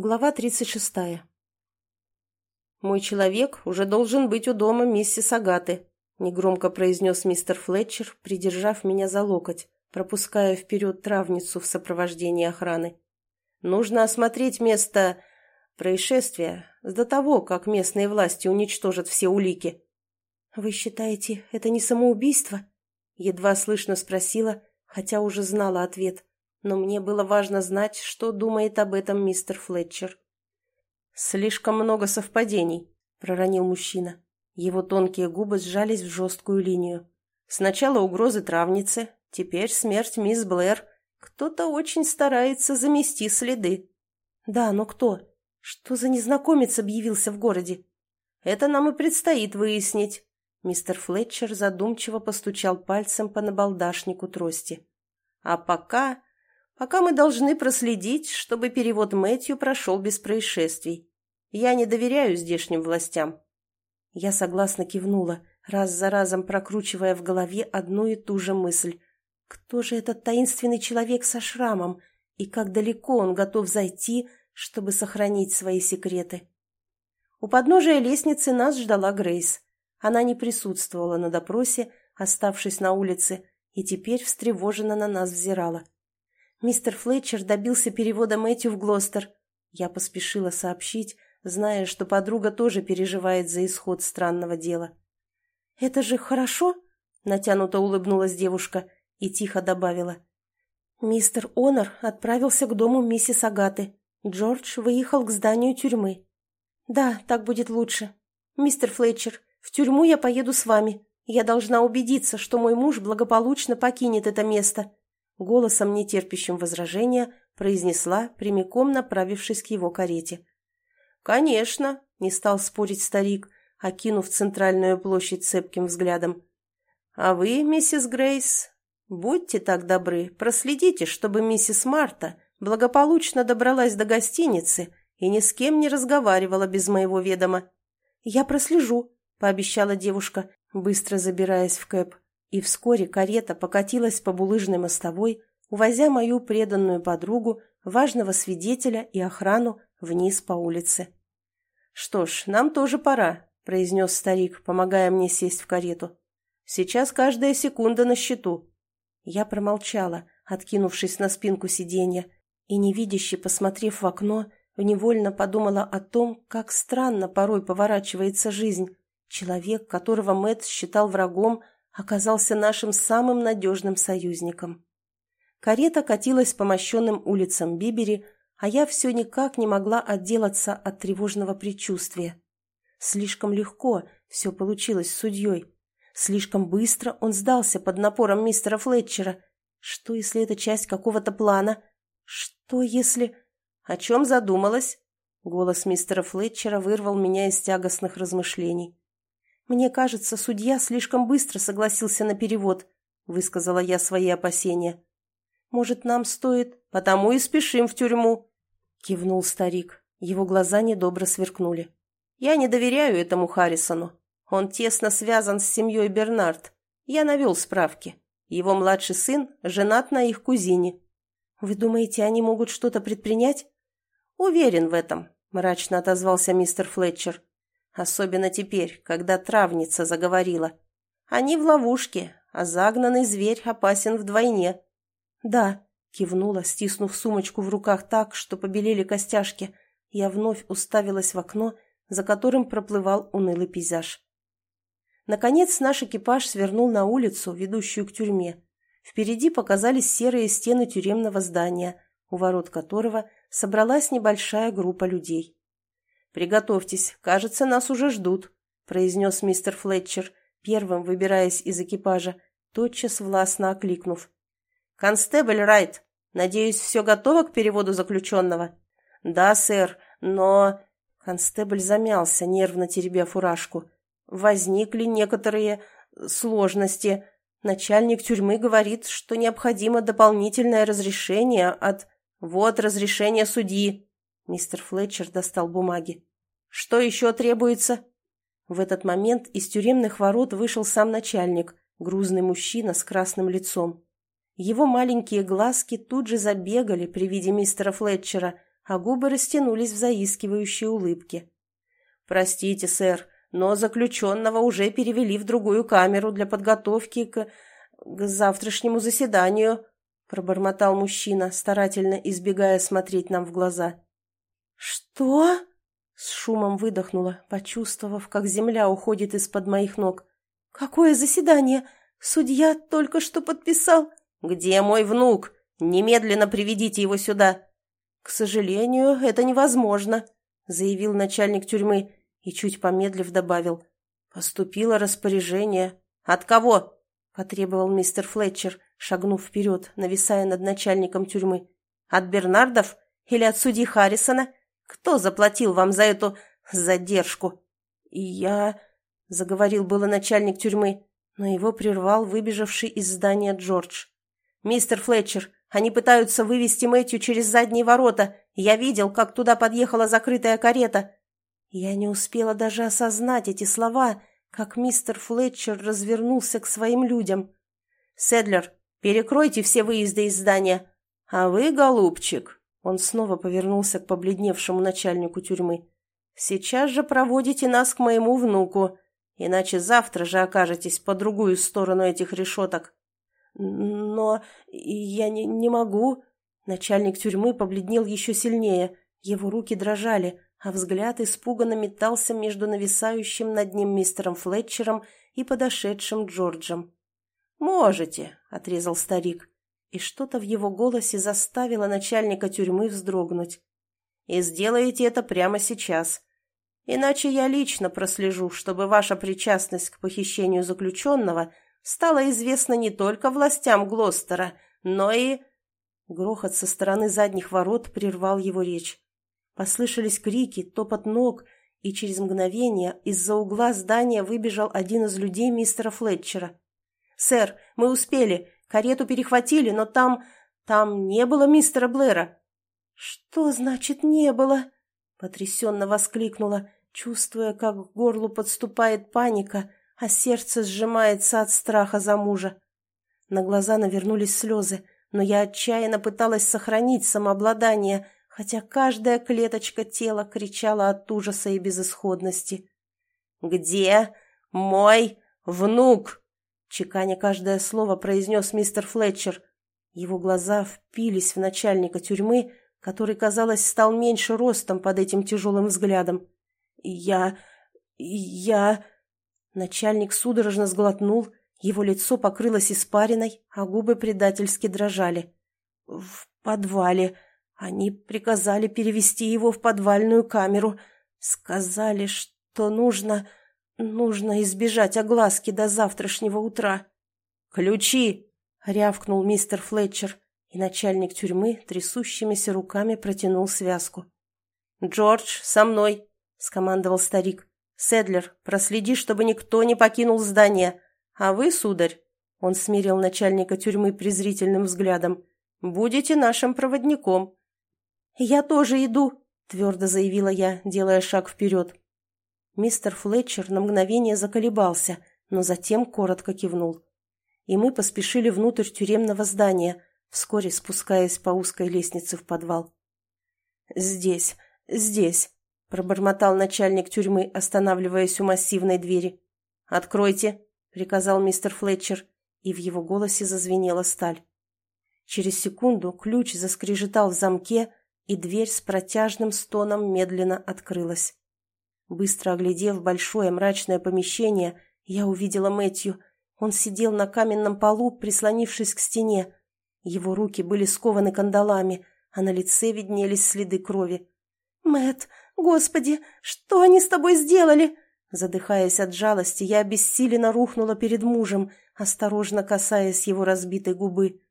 Глава 36. «Мой человек уже должен быть у дома миссис Агаты», негромко произнес мистер Флетчер, придержав меня за локоть, пропуская вперед травницу в сопровождении охраны. «Нужно осмотреть место происшествия до того, как местные власти уничтожат все улики». «Вы считаете, это не самоубийство?» Едва слышно спросила, хотя уже знала ответ но мне было важно знать, что думает об этом мистер Флетчер. «Слишком много совпадений», — проронил мужчина. Его тонкие губы сжались в жесткую линию. «Сначала угрозы травницы, теперь смерть мисс Блэр. Кто-то очень старается замести следы». «Да, но кто? Что за незнакомец объявился в городе?» «Это нам и предстоит выяснить». Мистер Флетчер задумчиво постучал пальцем по набалдашнику трости. «А пока Пока мы должны проследить, чтобы перевод Мэтью прошел без происшествий. Я не доверяю здешним властям». Я согласно кивнула, раз за разом прокручивая в голове одну и ту же мысль. Кто же этот таинственный человек со шрамом, и как далеко он готов зайти, чтобы сохранить свои секреты? У подножия лестницы нас ждала Грейс. Она не присутствовала на допросе, оставшись на улице, и теперь встревоженно на нас взирала. Мистер Флетчер добился перевода Мэтью в Глостер. Я поспешила сообщить, зная, что подруга тоже переживает за исход странного дела. «Это же хорошо?» — натянуто улыбнулась девушка и тихо добавила. «Мистер Онор отправился к дому миссис Агаты. Джордж выехал к зданию тюрьмы. Да, так будет лучше. Мистер Флетчер, в тюрьму я поеду с вами. Я должна убедиться, что мой муж благополучно покинет это место голосом, нетерпящим возражения, произнесла, прямиком направившись к его карете. «Конечно», — не стал спорить старик, окинув центральную площадь цепким взглядом. «А вы, миссис Грейс, будьте так добры, проследите, чтобы миссис Марта благополучно добралась до гостиницы и ни с кем не разговаривала без моего ведома». «Я прослежу», — пообещала девушка, быстро забираясь в кэп и вскоре карета покатилась по булыжной мостовой, увозя мою преданную подругу, важного свидетеля и охрану вниз по улице. «Что ж, нам тоже пора», — произнес старик, помогая мне сесть в карету. «Сейчас каждая секунда на счету». Я промолчала, откинувшись на спинку сиденья, и, невидяще посмотрев в окно, невольно подумала о том, как странно порой поворачивается жизнь. Человек, которого Мэтт считал врагом, — оказался нашим самым надежным союзником. Карета катилась по мощенным улицам Бибери, а я все никак не могла отделаться от тревожного предчувствия. Слишком легко все получилось с судьей. Слишком быстро он сдался под напором мистера Флетчера. Что, если это часть какого-то плана? Что, если... О чем задумалась? Голос мистера Флетчера вырвал меня из тягостных размышлений. «Мне кажется, судья слишком быстро согласился на перевод», — высказала я свои опасения. «Может, нам стоит...» «Потому и спешим в тюрьму», — кивнул старик. Его глаза недобро сверкнули. «Я не доверяю этому Харрисону. Он тесно связан с семьей Бернард. Я навел справки. Его младший сын женат на их кузине». «Вы думаете, они могут что-то предпринять?» «Уверен в этом», — мрачно отозвался мистер Флетчер. Особенно теперь, когда травница заговорила. Они в ловушке, а загнанный зверь опасен вдвойне. «Да», — кивнула, стиснув сумочку в руках так, что побелели костяшки. Я вновь уставилась в окно, за которым проплывал унылый пейзаж. Наконец наш экипаж свернул на улицу, ведущую к тюрьме. Впереди показались серые стены тюремного здания, у ворот которого собралась небольшая группа людей. «Приготовьтесь, кажется, нас уже ждут», — произнес мистер Флетчер, первым выбираясь из экипажа, тотчас властно окликнув. «Констебль Райт, надеюсь, все готово к переводу заключенного?» «Да, сэр, но...» Констебль замялся, нервно теребя фуражку. «Возникли некоторые сложности. Начальник тюрьмы говорит, что необходимо дополнительное разрешение от... Вот разрешение судьи!» Мистер Флетчер достал бумаги. «Что еще требуется?» В этот момент из тюремных ворот вышел сам начальник, грузный мужчина с красным лицом. Его маленькие глазки тут же забегали при виде мистера Флетчера, а губы растянулись в заискивающей улыбке. «Простите, сэр, но заключенного уже перевели в другую камеру для подготовки к, к завтрашнему заседанию», пробормотал мужчина, старательно избегая смотреть нам в глаза. «Что?» — с шумом выдохнула, почувствовав, как земля уходит из-под моих ног. «Какое заседание? Судья только что подписал...» «Где мой внук? Немедленно приведите его сюда!» «К сожалению, это невозможно», — заявил начальник тюрьмы и, чуть помедлив, добавил. «Поступило распоряжение». «От кого?» — потребовал мистер Флетчер, шагнув вперед, нависая над начальником тюрьмы. «От Бернардов или от судьи Харрисона? Кто заплатил вам за эту задержку?» «Я...» — заговорил было начальник тюрьмы, но его прервал выбежавший из здания Джордж. «Мистер Флетчер, они пытаются вывести Мэтью через задние ворота. Я видел, как туда подъехала закрытая карета». Я не успела даже осознать эти слова, как мистер Флетчер развернулся к своим людям. «Седлер, перекройте все выезды из здания. А вы, голубчик...» Он снова повернулся к побледневшему начальнику тюрьмы. «Сейчас же проводите нас к моему внуку, иначе завтра же окажетесь по другую сторону этих решеток». «Но я не, не могу...» Начальник тюрьмы побледнел еще сильнее, его руки дрожали, а взгляд испуганно метался между нависающим над ним мистером Флетчером и подошедшим Джорджем. «Можете», — отрезал старик, и что-то в его голосе заставило начальника тюрьмы вздрогнуть. «И сделаете это прямо сейчас. Иначе я лично прослежу, чтобы ваша причастность к похищению заключенного — стало известно не только властям Глостера, но и... Грохот со стороны задних ворот прервал его речь. Послышались крики, топот ног, и через мгновение из-за угла здания выбежал один из людей мистера Флетчера. «Сэр, мы успели. Карету перехватили, но там... там не было мистера Блэра». «Что значит «не было»?» — потрясенно воскликнула, чувствуя, как к горлу подступает паника, а сердце сжимается от страха за мужа. На глаза навернулись слезы, но я отчаянно пыталась сохранить самообладание, хотя каждая клеточка тела кричала от ужаса и безысходности. «Где мой внук?» Чеканя каждое слово произнес мистер Флетчер. Его глаза впились в начальника тюрьмы, который, казалось, стал меньше ростом под этим тяжелым взглядом. «Я... я...» Начальник судорожно сглотнул, его лицо покрылось испариной, а губы предательски дрожали. «В подвале. Они приказали перевести его в подвальную камеру. Сказали, что нужно... нужно избежать огласки до завтрашнего утра». «Ключи!» — рявкнул мистер Флетчер, и начальник тюрьмы трясущимися руками протянул связку. «Джордж, со мной!» — скомандовал старик. «Седлер, проследи, чтобы никто не покинул здание. А вы, сударь...» Он смирил начальника тюрьмы презрительным взглядом. «Будете нашим проводником». «Я тоже иду», — твердо заявила я, делая шаг вперед. Мистер Флетчер на мгновение заколебался, но затем коротко кивнул. И мы поспешили внутрь тюремного здания, вскоре спускаясь по узкой лестнице в подвал. «Здесь, здесь», — пробормотал начальник тюрьмы, останавливаясь у массивной двери. «Откройте», — приказал мистер Флетчер, и в его голосе зазвенела сталь. Через секунду ключ заскрежетал в замке, и дверь с протяжным стоном медленно открылась. Быстро оглядев большое мрачное помещение, я увидела Мэтью. Он сидел на каменном полу, прислонившись к стене. Его руки были скованы кандалами, а на лице виднелись следы крови. Мэт, Господи, что они с тобой сделали?» Задыхаясь от жалости, я обессиленно рухнула перед мужем, осторожно касаясь его разбитой губы.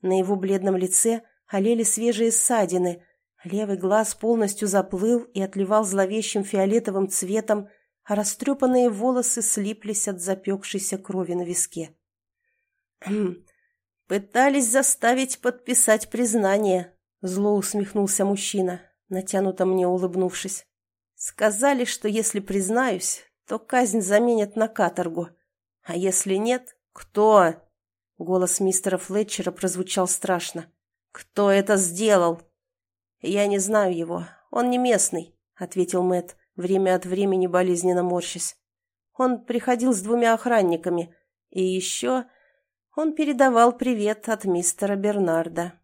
На его бледном лице олели свежие ссадины, левый глаз полностью заплыл и отливал зловещим фиолетовым цветом, а растрепанные волосы слиплись от запекшейся крови на виске. «Хм, «Пытались заставить подписать признание», — зло усмехнулся мужчина, натянуто мне улыбнувшись. Сказали, что если признаюсь, то казнь заменят на каторгу. А если нет, кто? Голос мистера Флетчера прозвучал страшно. Кто это сделал? «Я не знаю его. Он не местный», — ответил Мэт, время от времени болезненно морщась. «Он приходил с двумя охранниками. И еще он передавал привет от мистера Бернарда».